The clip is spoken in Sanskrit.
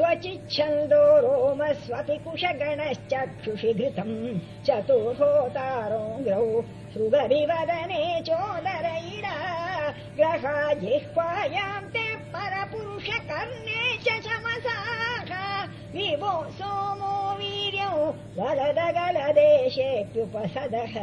त्वचिच्छन्दो रोम स्वपि कुशगणश्चक्षुषि घृतम् चतुर्होतारोङ्ग्रौ सृगविवदने चोदर चोदरैरा। ग्रहा जिह्वायाम् ते परपुरुष कर्णे च शमसाः विभो सोमो वीर्यौ वरदगलदेशेऽप्युपसदः